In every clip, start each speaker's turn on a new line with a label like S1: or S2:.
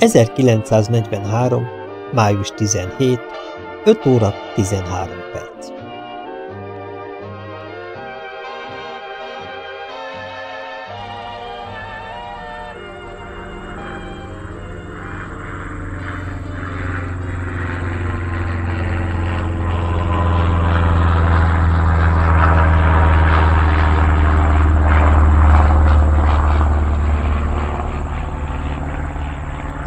S1: 1943. május 17. 5 óra 13 perc.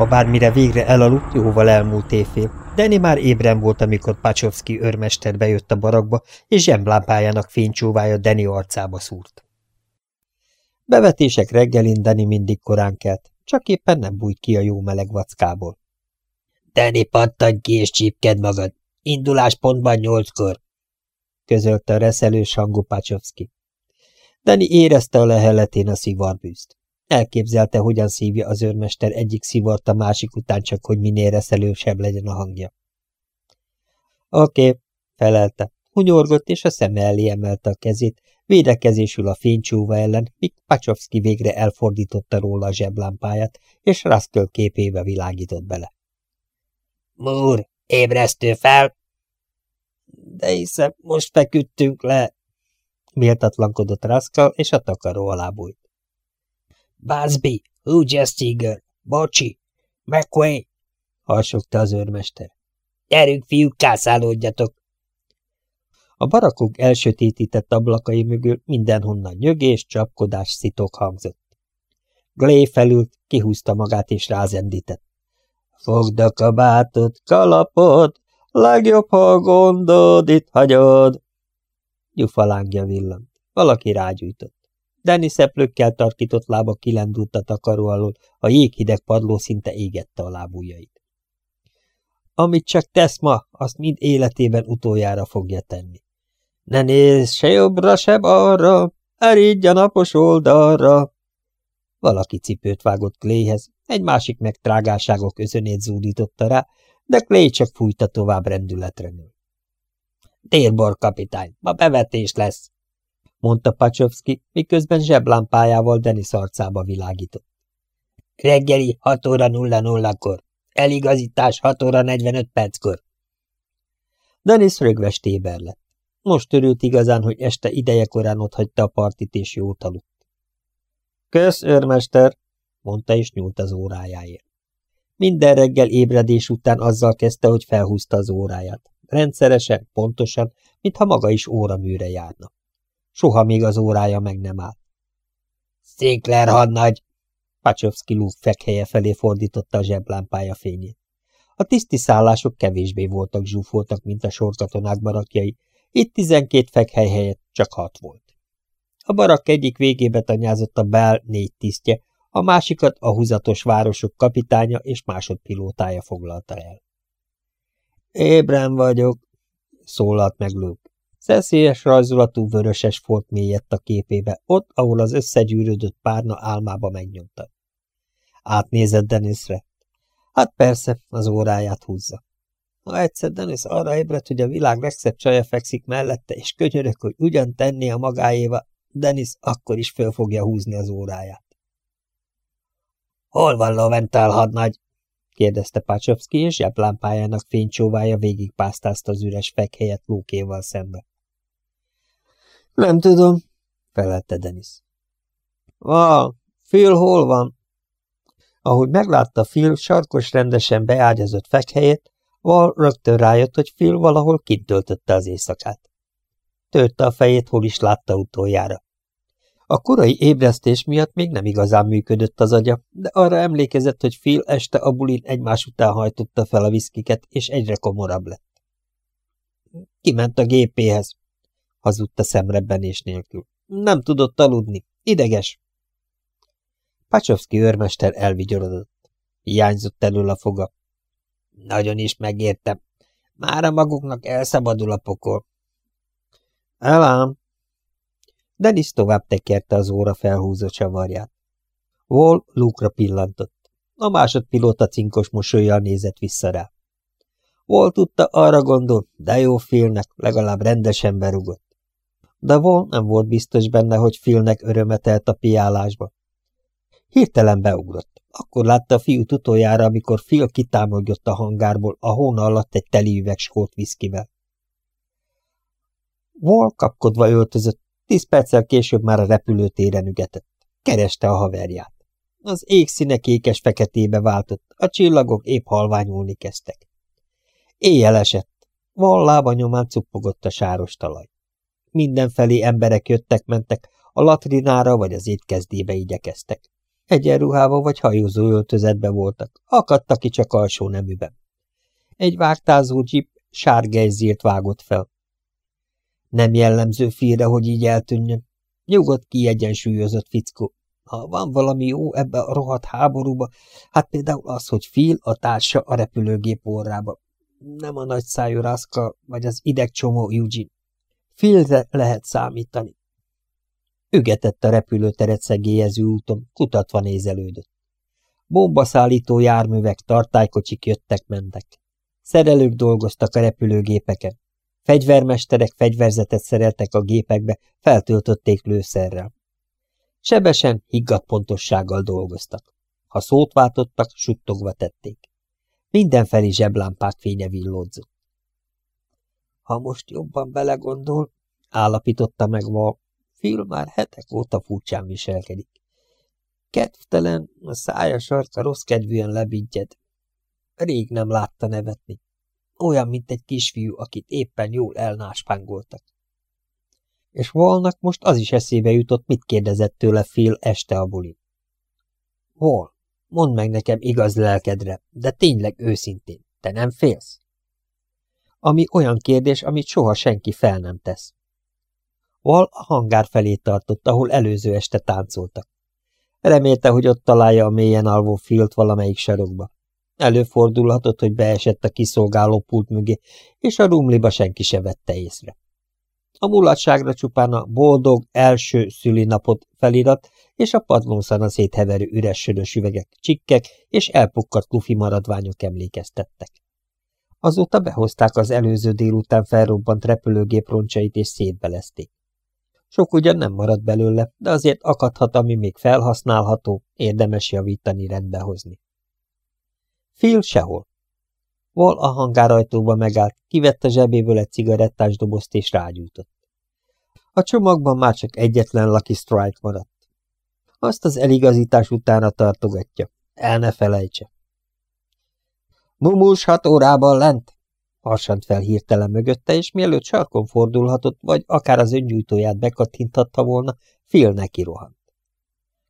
S1: Bármire végre elaludt, jóval elmúlt évfél. Deni már ébren volt, amikor Pacsovszki őrmester bejött a barakba, és zsemblámpájának fénycsóvája Deni arcába szúrt. Bevetések reggelin Deni mindig korán kelt, csak éppen nem bújt ki a jó meleg vackából.
S2: – Deni, pattanj ki és csípked magad! Induláspontban nyolckor!
S1: – közölte a reszelős hangú Pacsovszki. Deni érezte a leheletén a szivarbűzt. Elképzelte, hogyan szívja az őrmester egyik szivart a másik után, csak hogy minél reszelősebb legyen a hangja. Oké, felelte. Hunyorgott, és a szeme elé emelte a kezét, védekezésül a fénycsúva ellen, míg Pacsovszki végre elfordította róla a zseblámpáját, és Raskell képébe világított bele.
S2: Múr, ébresztő fel!
S1: De hiszem, most feküdtünk le, méltatlankodott Raskell, és a takaró alá bújt.
S2: Busby, Hughes Bocsi, McQuay,
S1: harsogta az őrmester.
S2: Gyerünk, fiúk, kászálódjatok!
S1: A barakok elsötétített ablakai mögül mindenhonnan nyögés, csapkodás, szitok hangzott. Glé felült, kihúzta magát és rázendített. Fogd a kabátot, kalapot, legjobb, ha gondod itt hagyod. Gyufalángja villant. Valaki rágyújtott. Danny szeplőkkel tarkított lába kilendült a takaró alól, a jéghideg padló szinte égette a lábujjait. Amit csak tesz ma, azt mind életében utoljára fogja tenni. Ne nézz se jobbra, se balra, erígy a napos oldalra. Valaki cipőt vágott Clayhez, egy másik meg trágálságok özönét zúdította rá, de Clay csak fújta tovább rendületre nő. Dérbor kapitány, ma bevetés lesz, mondta Pacsovszki, miközben zseblámpájával Denis arcába világított.
S2: Reggeli 6 óra 00-kor. Eligazítás 6 óra 45 perckor.
S1: Denis rögves téber lett. Most örült igazán, hogy este idejekorán otthagyta a partit és jót aludt. Kösz, őrmester, mondta és nyúlt az órájáért. Minden reggel ébredés után azzal kezdte, hogy felhúzta az óráját. Rendszeresen, pontosan, mintha maga is óraműre járna. Soha még az órája meg nem állt.
S2: Szinkler hadnagy!
S1: Pacsovszki lúg fekhelye felé fordította a zseblámpája fényét. A tiszti szállások kevésbé voltak zsúfoltak, mint a sorkatonák barakjai, itt tizenkét fekhely helyett csak hat volt. A barak egyik végébe tanyázott a Bell négy tisztje, a másikat a húzatos városok kapitánya és másodpilótája foglalta el. Ébren vagyok, szólalt meg Luke. Szeszélyes rajzolatú vöröses folt mélyedt a képébe, ott, ahol az összegyűrődött párna álmába megnyomta. Átnézett Denisre. Hát persze, az óráját húzza. Ha egyszer Denis arra ébredt, hogy a világ legszebb csaja fekszik mellette, és könyörök, hogy ugyan tenné a magáéva, Denis akkor is föl fogja húzni az óráját.
S2: – Hol van Loventál hadnagy?
S1: – kérdezte Pácsovszki, és zseblámpájának fénycsóvája végigpásztázta az üres fekhelyet lókéval szembe. Nem tudom, felelte Denis. Val, Phil hol van? Ahogy meglátta Phil sarkos rendesen beágyazott fekhelyét, Val rögtön rájött, hogy Phil valahol kint töltötte az éjszakát. Törte a fejét, hol is látta utoljára. A korai ébresztés miatt még nem igazán működött az agya, de arra emlékezett, hogy Phil este a bulin egymás után hajtotta fel a viszkiket, és egyre komorabb lett. Kiment a gépéhez, hazudta szemrebbenés nélkül. Nem tudott aludni. Ideges. Pacsovszki őrmester elvigyorodott. Hiányzott elől a foga.
S2: Nagyon is megértem. Mára maguknak elszabadul a pokol.
S1: Elám. Denis tovább tekerte az óra felhúzott csavarját. Wall lúkra pillantott. A másodpilóta cinkos mosolyjal nézett vissza rá. Wall tudta, arra gondol, de jó félnek, legalább rendesen berugott de Von nem volt biztos benne, hogy Philnek örömetelt a piálásba. Hirtelen beugrott. Akkor látta a fiút utoljára, amikor Phil kitámolgott a hangárból a hóna alatt egy teli üveg skót viszkivel. Wall kapkodva öltözött, tíz perccel később már a repülőtéren ügetett. Kereste a haverját. Az ég színe kékes-feketébe váltott, a csillagok épp halványulni kezdtek. Éjjel esett. Val lába nyomán cuppogott a sáros talaj. Mindenfelé emberek jöttek-mentek, a latrinára vagy az étkezdébe igyekeztek. Egyenruhába vagy hajózó öltözetbe voltak, akadtak ki csak alsó neműben. Egy vágtázó dzsip sárgejzírt vágott fel. Nem jellemző félre, hogy így eltűnjön. Nyugodt, kiegyensúlyozott fickó. Ha van valami jó ebbe a rohadt háborúba, hát például az, hogy Phil a társa a repülőgép orrába. Nem a nagy szájú Raska, vagy az idegcsomó Eugene. Philre lehet számítani. Ügetett a repülőteret szegélyező úton, kutatva nézelődött. Bombaszállító járművek, tartálykocsik jöttek-mentek. Szerelők dolgoztak a repülőgépeken. Fegyvermesterek fegyverzetet szereltek a gépekbe, feltöltötték lőszerrel. Sebesen, higgadt pontossággal dolgoztak. Ha szót váltottak, suttogva tették. Mindenfelé zseblámpák fénye villódzott. Ha most jobban belegondol, állapította meg Val, Phil már hetek óta furcsán viselkedik. Kedvtelen, a szája sarka rossz kedvűen lebintyed. Rég nem látta nevetni. Olyan, mint egy kisfiú, akit éppen jól elnáspángoltak. És Volnak most az is eszébe jutott, mit kérdezett tőle Phil este a bulin. Vol, mondd meg nekem igaz lelkedre, de tényleg őszintén, te nem félsz? Ami olyan kérdés, amit soha senki fel nem tesz. Val a hangár felé tartott, ahol előző este táncoltak. Remélte, hogy ott találja a mélyen alvó filt valamelyik sarokba. Előfordulhatott, hogy beesett a kiszolgáló pult mögé, és a rumliba senki se vette észre. A mulatságra csupán a boldog első szülinapot felirat, és a padlónszana szétheverő üres sörös üvegek, csikkek és elpukkadt lufi maradványok emlékeztettek. Azóta behozták az előző délután felrobbant repülőgép roncsait és szétbelezték. Sok ugyan nem maradt belőle, de azért akadhat, ami még felhasználható, érdemes javítani, rendbehozni. Phil sehol. Val a hangárajtóba megállt, kivette zsebéből egy cigarettás dobozt és rágyújtott. A csomagban már csak egyetlen Lucky Strike maradt. Azt az eligazítás utána tartogatja. El ne felejtse. Mumus hat órában lent, harsant fel hirtelen mögötte, és mielőtt sarkon fordulhatott, vagy akár az öngyújtóját bekattinthatta volna, Phil neki rohant.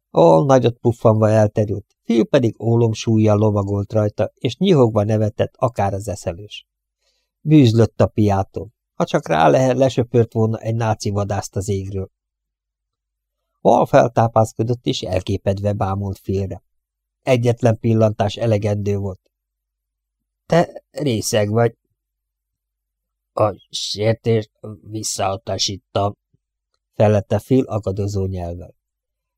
S1: All nagyot puffanva elterült, Phil pedig ólom súlyjal lovagolt rajta, és nyihogva nevetett akár az eszelős. Bűzlött a piától, ha csak rá lehet lesöpört volna egy náci vadászt az égről. Val feltápászkodott, és elképedve bámult félre. Egyetlen pillantás elegendő volt. Te részeg vagy, a sértést visszautasítam, felette fél akadozó nyelvvel.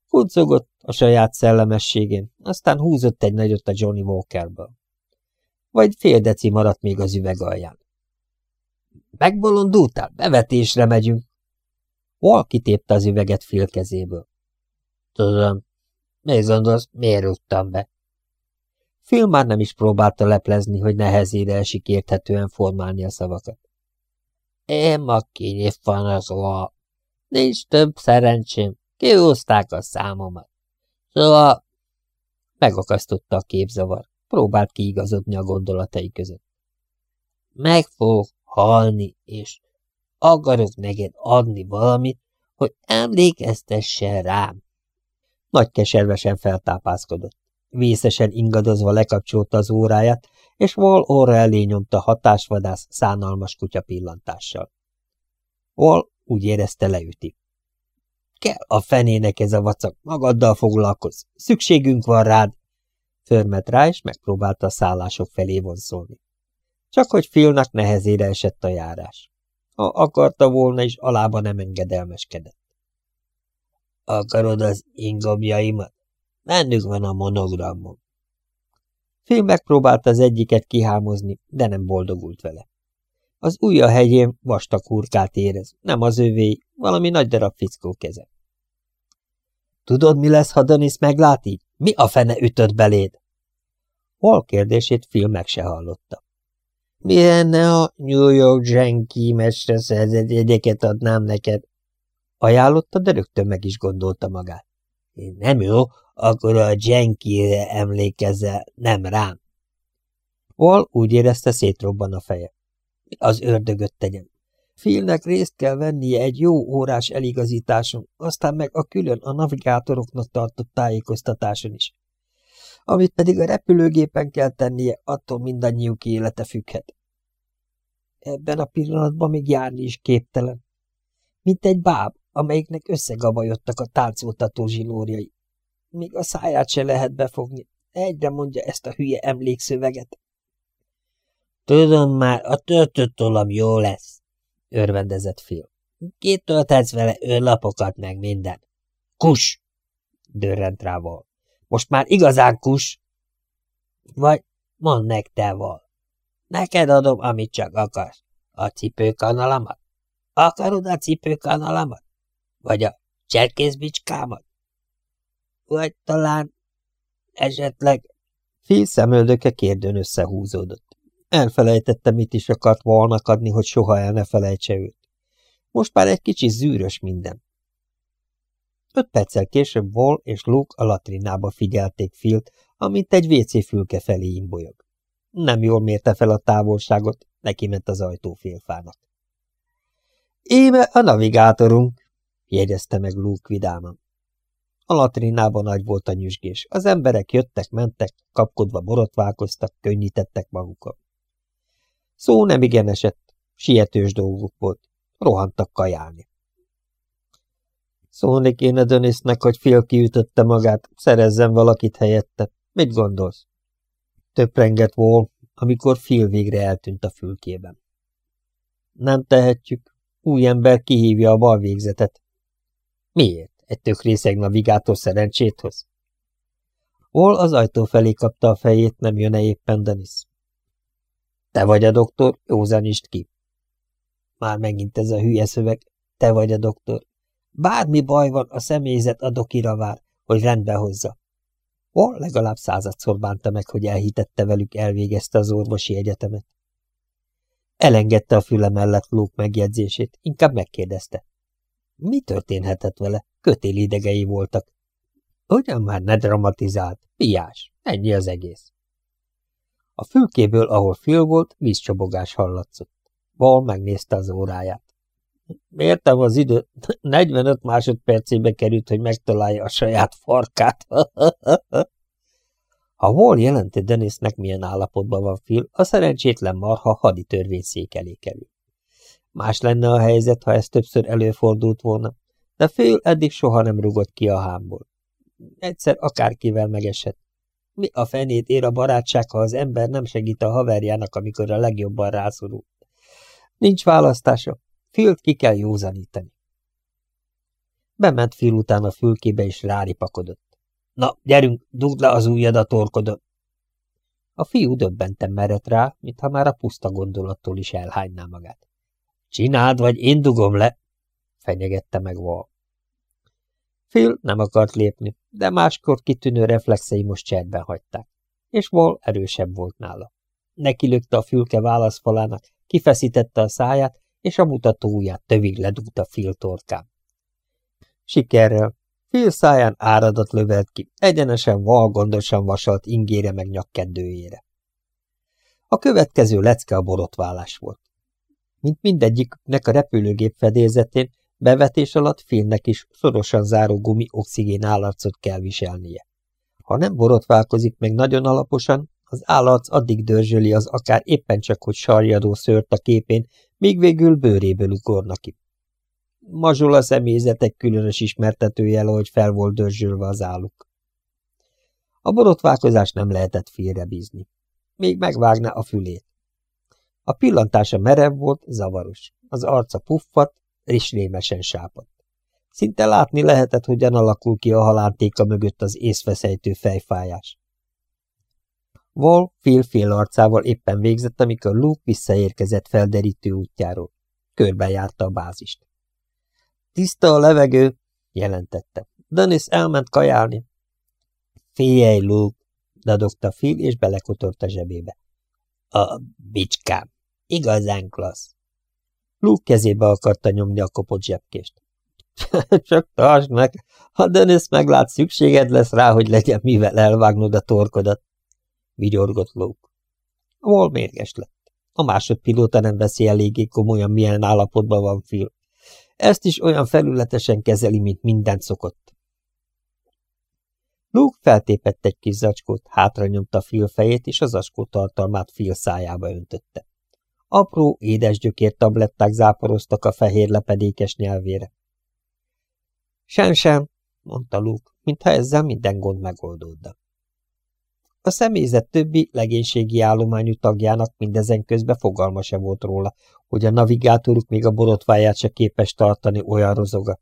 S1: Kuncogott a saját szellemességén, aztán húzott egy nagyot a Johnny Walkerből. Vagy fél deci maradt még az üveg alján. Megbolondultál? Bevetésre megyünk. Wall kitépte az üveget fél kezéből. Tudom. Mi gondolsz, miért rúgtam be? Phil már nem is próbálta leplezni, hogy nehezére esik érthetően formálni a szavakat. Én ma kinyitfanazva. Nincs több szerencsém. Kihúzták a számomat. Szóval... Megakasztotta a képzavar. Próbált kiigazodni a gondolatai között. Meg fog halni, és akarok neked adni valamit, hogy emlékeztessen rám. Nagy keservesen feltápászkodott. Vészesen ingadozva lekapcsolta az óráját, és Wall orra elé nyomta hatásvadász, szánalmas kutya pillantással. Wall úgy érezte leüti. Kell a fenének ez a vacak, magaddal foglalkozz, szükségünk van rád! Förmet rá, és megpróbálta a szállások felé vonszolni. Csak hogy Philnak nehezére esett a járás. Ha akarta volna is, alába nem engedelmeskedett. Akarod az ingomjaimat? Bennük van a monogramom. Phil megpróbálta az egyiket kihámozni, de nem boldogult vele. Az ujja hegyén vastag hurkát érez, nem az övé, valami nagy darab fickó keze. Tudod, mi lesz, ha Danis meglát így? Mi a fene ütött beléd? Hol kérdését Phil meg se hallotta.
S2: Mi a New York Yankee mestre szerzett jegyeket adnám neked?
S1: Ajánlotta, de rögtön meg is gondolta magát.
S2: Nem jó, akkor a Jenkire emlékezzel, nem rám.
S1: Val úgy érezte szétrobban a feje.
S2: Az ördögöt tegyem. Philnek részt kell vennie egy jó órás eligazításon, aztán meg a külön a navigátoroknak tartott tájékoztatáson is. Amit pedig a repülőgépen kell tennie, attól mindannyiuk élete függhet. Ebben a pillanatban még járni is képtelen. Mint egy báb, amelyiknek összegabajodtak a táncoltató zsinórjai. Még a száját se lehet befogni. Egyre mondja ezt a hülye emlékszöveget.
S1: Tudom már, a töltött tollam jó lesz, örvendezett Phil. Két tölthetsz vele önlapokat meg minden. Kus! dörrent rá. Most már igazán kus! Vagy mondd meg te, Val. Neked adom, amit csak akarsz. A cipőkanalamat? Akarod a cipőkanalamat? Vagy a cserkészbicskámat? Vagy talán esetleg... Phil szemöldöke kérdőn összehúzódott. Elfelejtette, mit is akart volnak adni, hogy soha el ne felejtse őt. Most már egy kicsi zűrös minden. Öt perccel később Wall és Luke a latrinába figyelték Filt, amint egy WC fülke felé imbolyog. Nem jól mérte fel a távolságot, neki ment az ajtófélfának. Íme a navigátorunk, jegyezte meg Luke vidáman. A latrinában nagy volt a nyüzsgés. Az emberek jöttek-mentek, kapkodva borotválkoztak, könnyítettek magukon. Szó nem igen esett, sietős dolguk volt, rohantak kajálni. Szólni kéne Dönisznek, hogy fél kiütötte magát, szerezzen valakit helyette. Mit gondolsz? Töprenget volt, amikor Phil végre eltűnt a fülkében. Nem tehetjük. Új ember kihívja a bal végzetet. Miért? Egy tök részeg navigátor szerencsét hoz? Hol az ajtó felé kapta a fejét, nem jön-e éppen Denis? Te vagy a doktor, józanítsd ki. Már megint ez a hülye szöveg. Te vagy a doktor. Bármi baj van, a személyzet a dokira vár, hogy rendbe hozza. Hol legalább századszor bánta meg, hogy elhitette velük, elvégezte az orvosi egyetemet. Elengedte a füle mellett Luke megjegyzését, inkább megkérdezte. Mi történhetett vele? Kötélidegei voltak. Ugyan már ne dramatizált, piás, ennyi az egész. A fülkéből, ahol Phil volt, vízcsobogás hallatszott. Val megnézte az óráját. Mértem az időt, 45 másodpercébe került, hogy megtalálja a saját farkát. ha Wall jelenti Denisnek, milyen állapotban van Phil, a szerencsétlen marha hadi törvényszék elé kerül. Más lenne a helyzet, ha ez többször előfordult volna, de Phil eddig soha nem rugott ki a hámból. Egyszer akárkivel megesett. Mi a fenét ér a barátság, ha az ember nem segít a haverjának, amikor a legjobban rászorul? Nincs választása. Filt ki kell józanítani. Bement Phil után a fülkébe, és ráripakodott. Na, gyerünk, dugd le az ujjad a torkodon. A fiú döbbenten merett rá, mintha már a puszta gondolattól is elhányná magát. Csináld, vagy én dugom le, fenyegette meg Val. Phil nem akart lépni, de máskor kitűnő reflexei most cserben hagyták, és Val erősebb volt nála. Neki lökte a fülke válaszfalának, kifeszítette a száját, és a mutató ujját tövig ledugta Phil torkán. Sikerrel. Phil száján áradat lövelt ki, egyenesen val gondosan vasalt ingére meg nyakkedőjére. A következő lecke a borotválás volt. Mint mindegyiknek a repülőgép fedélzetén, bevetés alatt Philnek is szorosan záró gumi oxigén állarcot kell viselnie. Ha nem borotválkozik meg nagyon alaposan, az állarc addig dörzsöli az akár éppen csak hogy sarjadó szőrt a képén, míg végül bőréből ugornak ki. Mazsola személyzetek különös ismertetőjel, hogy fel volt dörzsölve az álluk. A borotválkozás nem lehetett félrebízni. Még megvágná a fülét. A pillantása merev volt, zavaros. Az arca puffat, és rémesen sápadt. Szinte látni lehetett, hogyan alakul ki a halántéka mögött az észveszejtő fejfájás. Val fél-fél arcával éppen végzett, amikor Luke visszaérkezett felderítő útjáról. Körbejárta a bázist. Tiszta a levegő, jelentette. Dennis elment kajálni. Figyelj, Luke, dadogta Phil, és belekotort a zsebébe. A bicskám. Igazán klassz. Luke kezébe akarta nyomni a kopott zsebkést. Csak tartsd meg, ha Dennis meglát, szükséged lesz rá, hogy legyen mivel elvágnod a torkodat. Vigyorgott Luke. Hol mérges lett. A másodpilóta nem veszi eléggé komolyan, milyen állapotban van Phil. Ezt is olyan felületesen kezeli, mint mindent szokott. Luke feltépett egy kis zacskót, hátra nyomta Phil fejét, és az zacskó tartalmát Phil szájába öntötte. Apró, édes gyökér tabletták záporoztak a fehér lepedékes nyelvére. Sem sem, mondta Luke, mintha ezzel minden gond megoldódna. A személyzet többi legénységi állományú tagjának mindezen közben fogalma se volt róla, hogy a navigátoruk még a borotváját se képes tartani olyan rozoga.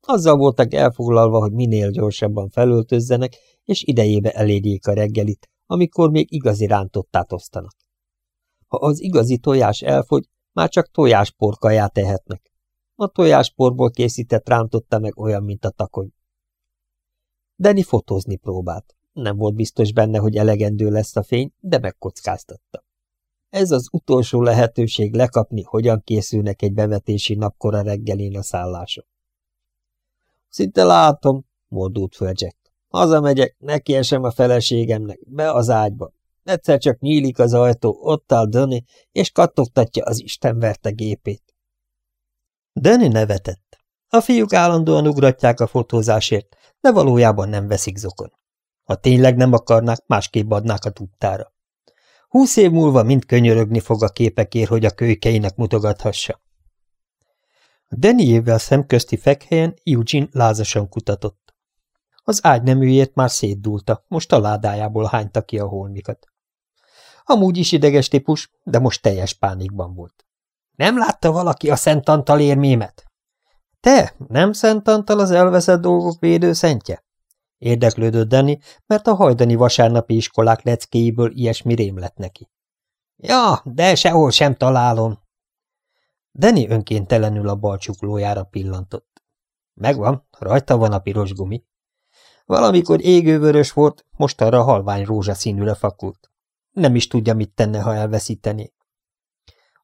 S1: Azzal voltak elfoglalva, hogy minél gyorsabban felöltözzenek, és idejébe elérjék a reggelit, amikor még igazi rántottát osztanak. Ha az igazi tojás elfogy, már csak tojásporkaját tehetnek. A tojásporból készített rántotta meg olyan, mint a takony. Deni fotózni próbált. Nem volt biztos benne, hogy elegendő lesz a fény, de megkockáztatta. Ez az utolsó lehetőség lekapni, hogyan készülnek egy bevetési napkora reggelén a szálláson. Szinte látom, mordult föl Jack. Hazamegyek, nekiesem a feleségemnek, be az ágyba. Egyszer csak nyílik az ajtó, ott áll Döni, és kattogtatja az istenverte gépét. Döni nevetett. A fiúk állandóan ugratják a fotózásért, de valójában nem veszik zokon. Ha tényleg nem akarnák, másképp adnák a tudtára. Húsz év múlva mind könyörögni fog a képekért, hogy a kölykeinek mutogathassa. A Deniével szemközti fekhelyen Eugene lázasan kutatott. Az ágyneműjét már szétdúlta, most a ládájából hányta ki a holmikat. Amúgy is ideges típus, de most teljes pánikban volt. Nem látta valaki a Szent Antal érmémet? Te, nem Szent Antal az elveszett dolgok védőszentje? Érdeklődött Danny, mert a hajdani vasárnapi iskolák leckéiből ilyesmi rém lett neki. Ja, de sehol sem találom. Danny önkéntelenül a bal csuklójára pillantott. Megvan, rajta van a piros gumi. Valamikor égővörös volt, most arra halvány rózsaszínűre fakult. Nem is tudja, mit tenne, ha elveszítené.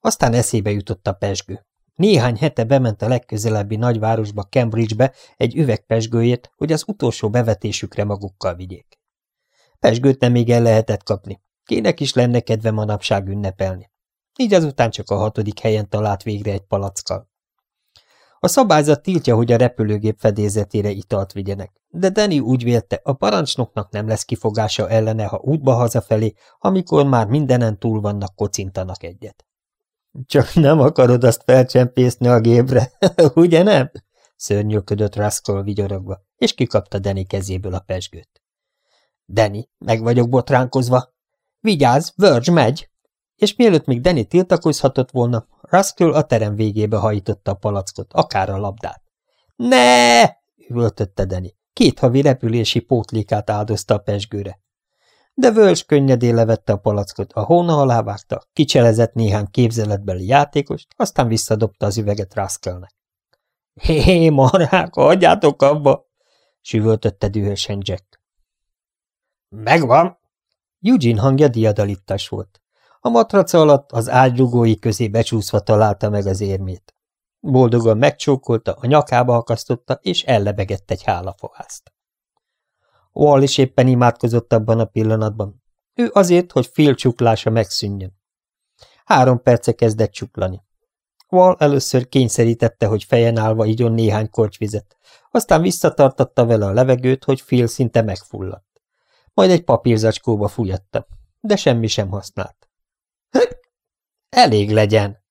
S1: Aztán eszébe jutott a pesgő. Néhány hete bement a legközelebbi nagyvárosba, Cambridgebe egy üvegpesgőjét, hogy az utolsó bevetésükre magukkal vigyék. Pesgőt nem még el lehetett kapni. Kének is lenne kedve manapság ünnepelni. Így azután csak a hatodik helyen talált végre egy palackkal. A szabályzat tiltja, hogy a repülőgép fedélzetére italt vigyenek, de Danny úgy vélte, a parancsnoknak nem lesz kifogása ellene, ha útba hazafelé, amikor már mindenen túl vannak, kocintanak egyet. Csak nem akarod azt felcsempészni a gépre, ugye nem? Szörnyűködött Rascal vigyorogva, és kikapta Danny kezéből a pesgőt. Danny, meg vagyok botránkozva. Vigyázz, Verge megy! És mielőtt még Danny tiltakozhatott volna, Rascal a terem végébe hajította a palackot, akár a labdát. Ne! üvöltötte Danny. Két havi repülési pótlékát áldozta a pesgőre de Völcs könnyedén levette a palackot, a hóna alá vágta, kicselezett néhány képzeletbeli játékost, aztán visszadobta az üveget Raskelnek. Hé, marhák, hagyjátok abba! süvöltötte dühösen Jack. Megvan! Eugene hangja diadalittas volt. A matraca alatt az ágyrugói közé becsúszva találta meg az érmét. Boldogan megcsókolta, a nyakába akasztotta, és ellebegett egy hálafohászt. Wall is éppen imádkozott abban a pillanatban. Ő azért, hogy fél csuklása megszűnjön. Három perce kezdett csuklani. Wall először kényszerítette, hogy fejen állva igyon néhány korcsvizet, aztán visszatartatta vele a levegőt, hogy fél szinte megfulladt. Majd egy papírzacskóba fújatta, de semmi sem használt. Elég legyen!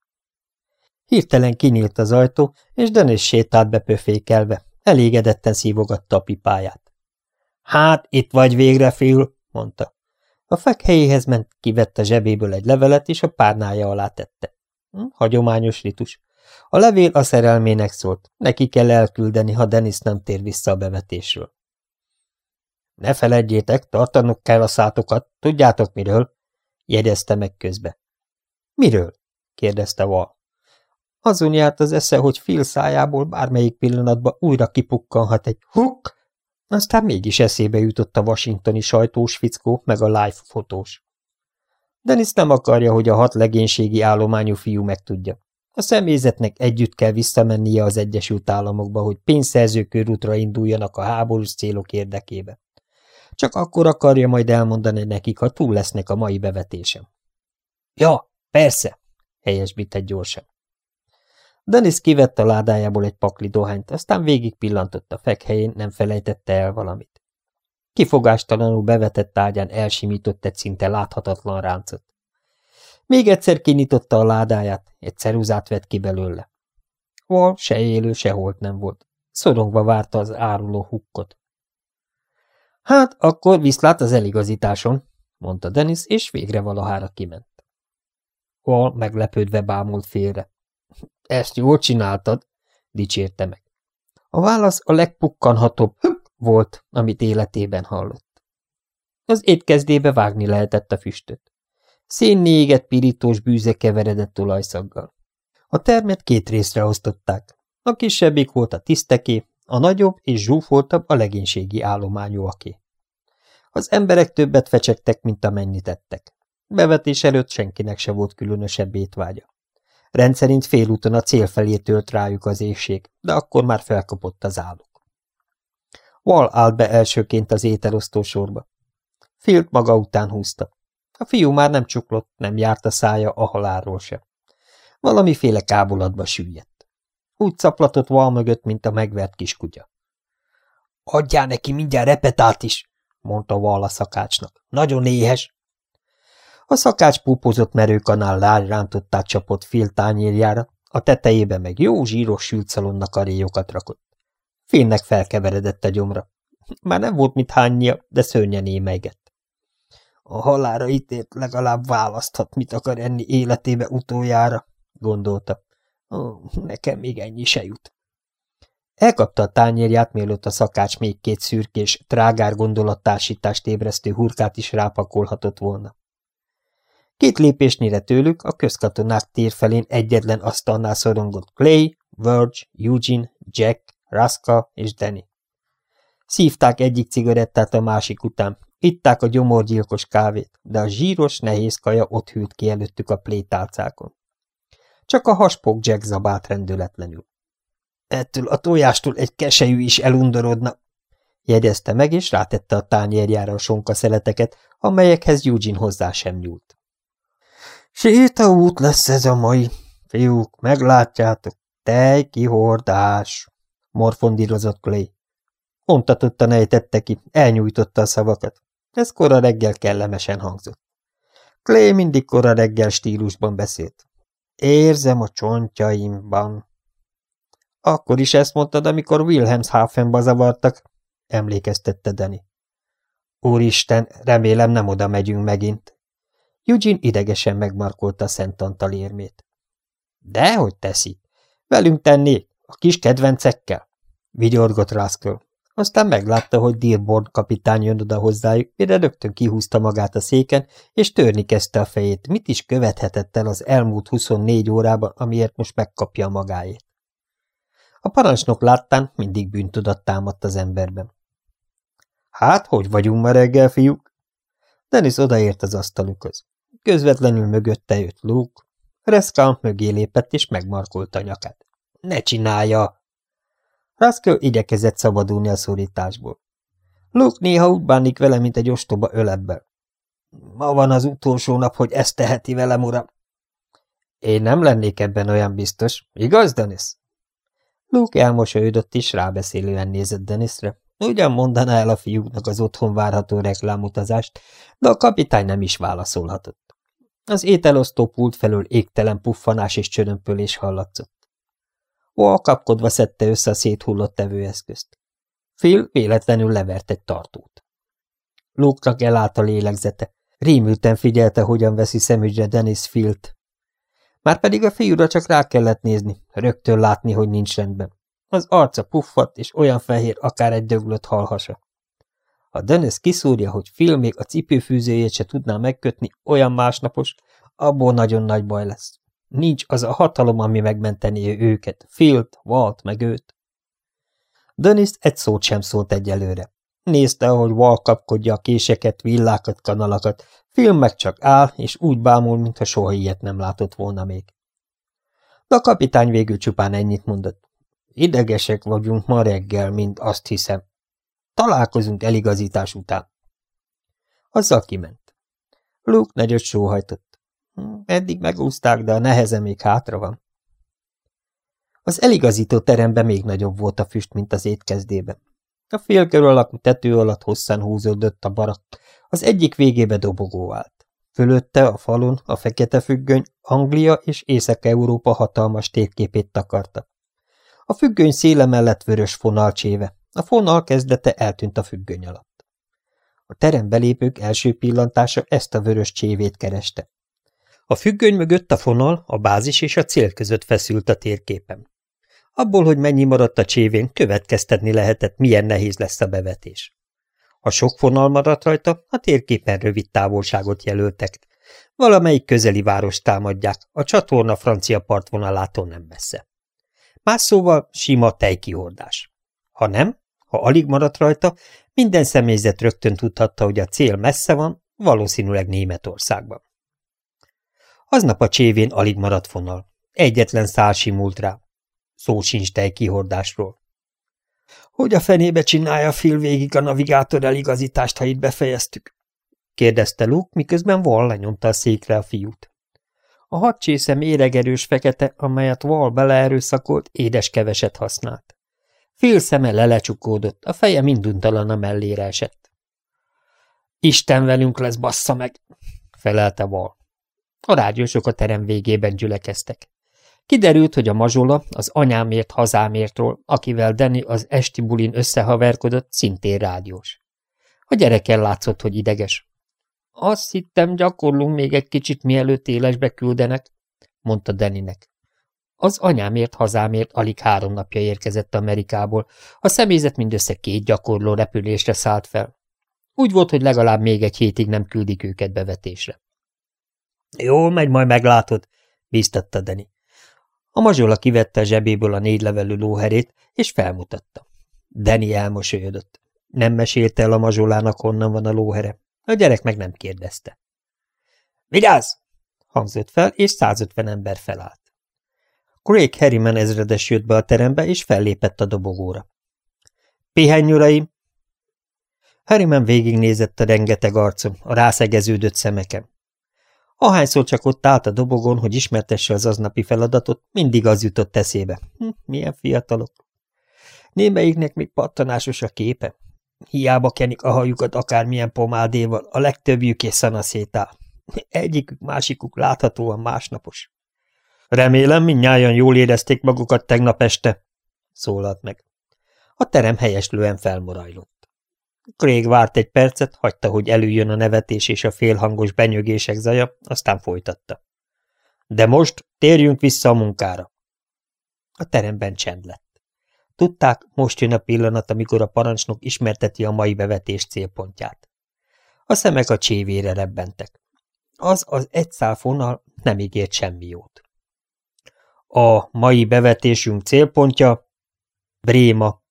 S1: Hirtelen kinyílt az ajtó, és Dennis sétált bepöfékelve, elégedetten szívogatta a pipáját. Hát, itt vagy végre, Phil, mondta. A fekhelyéhez ment, kivette zsebéből egy levelet, és a párnája alá tette. Hm, hagyományos ritus. A levél a szerelmének szólt, neki kell elküldeni, ha Dennis nem tér vissza a bevetésről. Ne feledjétek, tartanok kell a szátokat, tudjátok miről? jegyezte meg közbe. Miről? kérdezte Val. Azon járt az esze, hogy Phil szájából bármelyik pillanatban újra kipukkanhat egy huk, Aztán mégis eszébe jutott a washingtoni sajtós fickó, meg a live fotós. Dennis nem akarja, hogy a hat legénységi állományú fiú megtudja. A személyzetnek együtt kell visszamennie az Egyesült Államokba, hogy pénzszerző körútra induljanak a háborús célok érdekébe. Csak akkor akarja majd elmondani nekik, ha túl lesznek a mai bevetésem. Ja, persze, helyesbített gyorsan. Dennis kivette ládájából egy pakli dohányt, aztán végig pillantott a fekhelyén, nem felejtette el valamit. Kifogástalanul bevetett ágyán elsimított egy szinte láthatatlan ráncot. Még egyszer kinyitotta a ládáját, egy ceruzát vett ki belőle. Val se élő, se holt nem volt. Szorongva várta az áruló hukkot. Hát, akkor viszlát az eligazításon, mondta Dennis, és végre valahára kiment. Val meglepődve bámult félre. Ezt jól csináltad, dicsérte meg. A válasz a legpukkanhatóbb volt, amit életében hallott. Az étkezdébe vágni lehetett a füstöt. Szénni égett pirítós bűze keveredett olajszaggal. A termet két részre osztották. A kisebbik volt a tiszteké, a nagyobb és zsúfoltabb a legénységi állományúaké. Az emberek többet fecsegtek, mint amennyit tettek. Bevetés előtt senkinek se volt különösebb étvágya. Rendszerint félúton a cél felé tölt rájuk az éjség, de akkor már felkapott az álluk. Val állt be elsőként az ételosztó sorba. Filt maga után húzta. A fiú már nem csuklott, nem járt a szája a halálról se. Valamiféle kábulatba süllyedt. Úgy szaplatott val mögött, mint a megvert kiskutya. – Adjál neki mindjárt repetát is! – mondta val a szakácsnak. – Nagyon éhes! A szakács púpozott merőkanál rántottát csapott fél tányérjára, a tetejébe meg jó zsíros sült szalonna rakott. Félnek felkeveredett a gyomra. Már nem volt mit hánynia, de szörnyen émeigett. A halára ítélt legalább választhat, mit akar enni életébe utoljára, gondolta. Ó, nekem még ennyi se jut. Elkapta a tányérját, mielőtt a szakács még két szürkés, trágár gondolattársítást ébresztő hurkát is rápakolhatott volna. Két lépésnyire tőlük a közkatonák tér felén egyetlen asztalnál szorongott Clay, Verge, Eugene, Jack, Raska és Danny. Szívták egyik cigarettát a másik után, itták a gyomorgyilkos kávét, de a zsíros, nehéz kaja ott hűlt ki előttük a plétálcákon. Csak a haspok Jack zabált rendületlenül. Ettől a tojástól egy keselyű is elundorodna, jegyezte meg, és rátette a tányérjára a sonka szeleteket, amelyekhez Eugene hozzá sem nyúlt. Séta út lesz ez a mai, fiúk, meglátjátok, tej kihordás, morfondírozott Clay. Ontatottan ejtette ki, elnyújtotta a szavakat. Ez kora reggel kellemesen hangzott. Clay mindig kora reggel stílusban beszélt. Érzem a csontjaimban. Akkor is ezt mondtad, amikor Wilhelmshavenba zavartak, emlékeztette Danny. Úristen, remélem nem oda megyünk megint. Eugene idegesen megmarkolta a Szent Antal érmét. Dehogy teszi. Velünk tennék, a kis kedvencekkel. Vigyorgott Raskell. Aztán meglátta, hogy Dearborn kapitány jön oda hozzájuk, mire rögtön kihúzta magát a széken, és törni kezdte a fejét, mit is követhetett el az elmúlt 24 órában, amiért most megkapja a magáét. A parancsnok láttán mindig bűntudat támadt az emberben. Hát, hogy vagyunk ma reggel, fiúk? Dennis odaért az asztalukhoz. Közvetlenül mögötte jött Luke. Reszka mögé lépett és megmarkolta a nyakát. Ne csinálja! Raskell igyekezett szabadulni a szorításból. Luke néha úgy bánik vele, mint egy ostoba ölebbel. Ma van az utolsó nap, hogy ezt teheti velem, uram. Én nem lennék ebben olyan biztos, igaz, Dennis? Luke elmosolyodott és rábeszélően nézett Dennisre. Ugyan mondaná el a fiúknak az otthon várható reklámutazást, de a kapitány nem is válaszolhatott. Az ételosztó pult felől égtelen puffanás és csörömpölés hallatszott. Oa kapkodva szedte össze a széthullott tevőeszközt. Phil véletlenül levert egy tartót. Luke-nak elállt a lélegzete. Rémülten figyelte, hogyan veszi szemügyre Dennis Filt. Márpedig a fiúra csak rá kellett nézni, rögtön látni, hogy nincs rendben. Az arca puffat, és olyan fehér, akár egy döglött halhasa. Ha Dennis kiszúrja, hogy Phil még a cipőfűzőjét se tudná megkötni, olyan másnapos, abból nagyon nagy baj lesz. Nincs az a hatalom, ami megmenteni őket, Filt, Walt meg őt. Dennis egy szót sem szólt egyelőre. Nézte, ahogy Val kapkodja a késeket, villákat, kanalakat, film meg csak áll, és úgy bámul, mintha soha ilyet nem látott volna még. De a kapitány végül csupán ennyit mondott. Idegesek vagyunk ma reggel, mint azt hiszem. Találkozunk eligazítás után. Azzal kiment. Luke nagyot sóhajtott. Hm, eddig megúzták, de a neheze még hátra van. Az eligazító teremben még nagyobb volt a füst, mint az étkezdében. A félkör alakú tető alatt hosszan húzódott a barak, az egyik végébe dobogó állt. Fölötte a falon a fekete függöny Anglia és Észak-Európa hatalmas térképét takarta. A függöny széle mellett vörös fonal cséve, a fonal kezdete eltűnt a függöny alatt. A terem belépők első pillantása ezt a vörös csévét kereste. A függöny mögött a fonal, a bázis és a cél között feszült a térképen. Abból, hogy mennyi maradt a csévén, következtetni lehetett, milyen nehéz lesz a bevetés. Ha sok fonal maradt rajta, a térképen rövid távolságot jelöltek. Valamelyik közeli várost támadják, a csatorna francia partvonalától nem messze. Más szóval sima tejkihordás. Ha nem, ha alig maradt rajta, minden személyzet rögtön tudhatta, hogy a cél messze van, valószínűleg Németországban. Aznap a csévén alig maradt fonal. Egyetlen szál simult rá. Szó sincs tejkihordásról. Hogy a fenébe csinálja Phil végig a navigátor eligazítást, ha itt befejeztük? kérdezte Luke, miközben Val lenyomta a székre a fiút. A hadcsésze méregerős fekete, amelyet Val beleerőszakolt, édes keveset használt. Phil szeme lelecsukódott, a feje minduntalan a mellére esett. Isten velünk lesz, bassza meg! felelte Val. A rádiósok a terem végében gyülekeztek. Kiderült, hogy a mazsola az anyámért hazámértról, akivel Danny az esti bulin összehaverkodott, szintén rádiós. A gyereken látszott, hogy ideges. Azt hittem, gyakorlunk még egy kicsit, mielőtt élesbe küldenek, mondta Deninek. Az anyámért hazámért alig három napja érkezett Amerikából, a személyzet mindössze két gyakorló repülésre szállt fel. Úgy volt, hogy legalább még egy hétig nem küldik őket bevetésre. Jól megy, majd meglátod, bíztatta Deni. A mazsola kivette a zsebéből a négy levelű lóherét, és felmutatta. Deni elmosolyodott. Nem mesélte el a mazsolának, honnan van a lóhere. A gyerek meg nem kérdezte. – Vigyázz! – hangzott fel, és 150 ember felállt. Craig Harriman ezredes jött be a terembe, és fellépett a dobogóra. – Pihenj, uraim! Harriman végignézett a rengeteg arcom, a rászegeződött szemeken. Ahányszor csak ott állt a dobogon, hogy ismertesse az aznapi feladatot, mindig az jutott eszébe. Hm, milyen fiatalok. Némelyiknek még pattanásos a képe. Hiába kenik a hajukat akármilyen pomádéval, a legtöbbjük és szanaszétál. Egyikük, másikuk láthatóan másnapos. Remélem, mindnyájan jól érezték magukat tegnap este, szólalt meg. A terem helyeslően felmorajlott. Craig várt egy percet, hagyta, hogy előjön a nevetés és a félhangos benyögések zaja, aztán folytatta. De most térjünk vissza a munkára. A teremben csend lett. Tudták, most jön a pillanat, amikor a parancsnok ismerteti a mai bevetés célpontját. A szemek a csévére rebbentek. Az az egy szál fonal nem ígért semmi jót. A mai bevetésünk célpontja Bréma,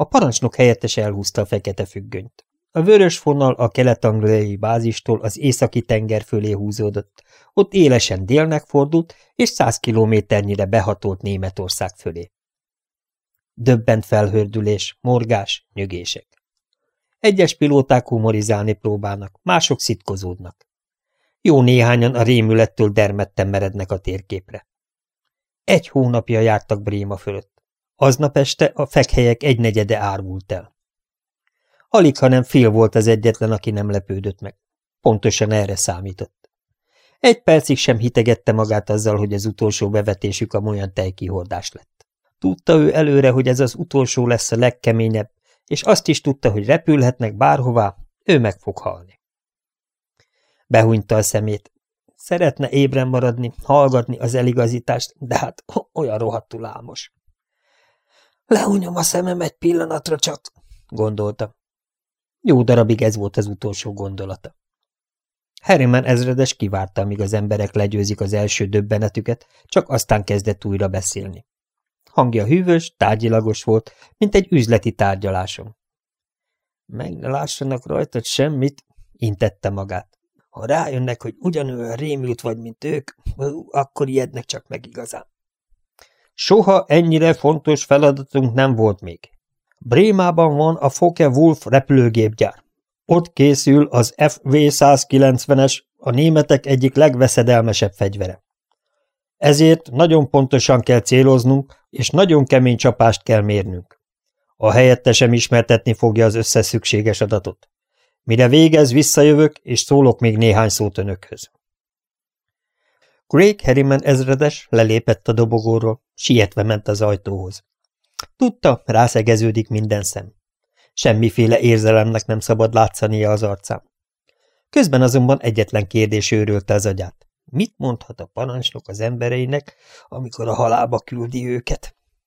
S1: a parancsnok helyettes elhúzta a fekete függönyt. A vörös fonal a kelet-angliai bázistól az északi tenger fölé húzódott, ott élesen délnek fordult, és száz kilométernyire behatolt Németország fölé. Döbbent felhördülés, morgás, nyögések. Egyes pilóták humorizálni próbálnak, mások szitkozódnak. Jó néhányan a rémülettől dermedten merednek a térképre. Egy hónapja jártak Bréma fölött. Aznap este a fekhelyek egynegyede árvult el. Alig, hanem fél volt az egyetlen, aki nem lepődött meg. Pontosan erre számított. Egy percig sem hitegette magát azzal, hogy az utolsó bevetésük a olyan tejkihordás lett. Tudta ő előre, hogy ez az utolsó lesz a legkeményebb, és azt is tudta, hogy repülhetnek bárhová, ő meg fog halni. Behúnyta a szemét. Szeretne ébren maradni, hallgatni az eligazítást, de hát olyan rohadtul álmos. Lehunyom a szemem egy pillanatra csak, gondolta. Jó darabig ez volt az utolsó gondolata. Harriman ezredes kivárta, amíg az emberek legyőzik az első döbbenetüket, csak aztán kezdett újra beszélni. Hangja hűvös, tárgyilagos volt, mint egy üzleti tárgyaláson.
S2: Meg ne lássanak rajtad semmit, intette magát. Ha rájönnek, hogy ugyanolyan rémült vagy, mint ők, akkor ijednek csak meg igazán.
S1: Soha ennyire fontos feladatunk nem volt még. Brémában van a Focke-Wulf repülőgépgyár. Ott készül az FV-190-es, a németek egyik legveszedelmesebb fegyvere. Ezért nagyon pontosan kell céloznunk, és nagyon kemény csapást kell mérnünk. A helyettesem ismertetni fogja az összes szükséges adatot. Mire végez, visszajövök, és szólok még néhány szót önökhöz. Craig Harriman ezredes lelépett a dobogóról, sietve ment az ajtóhoz. Tudta, rászegeződik minden szem. Semmiféle érzelemnek nem szabad látszania az arcán. Közben azonban egyetlen kérdés őrölte az agyát. Mit mondhat a parancsnok az embereinek, amikor a halálba küldi őket?